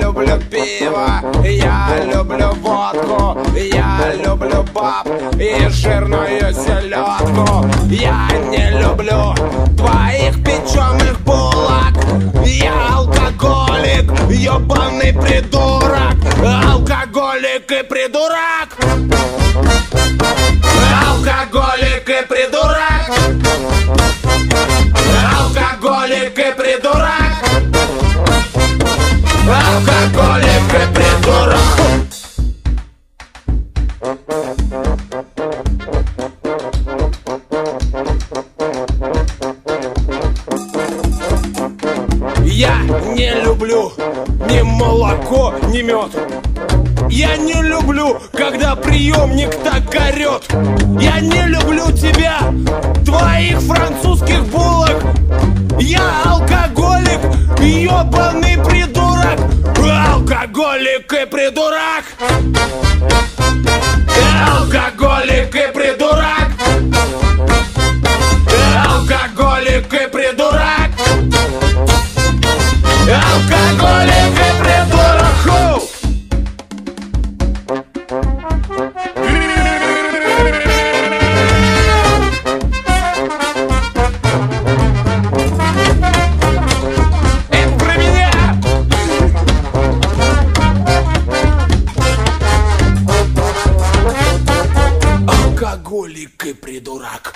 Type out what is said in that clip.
люблю пиво, я люблю водку, я люблю баб и жирную селедку. Я не люблю твоих печеных булок. Я алкоголик, ебаный придурок, алкоголик и придурок. Я не люблю ни молоко, ни мед. Я не люблю, когда приемник так орет Я не люблю тебя, твоих французских булок. Я алкоголик, ебаный придурок. Алкоголик и придурок. Алкоголик Алкоголик и придурок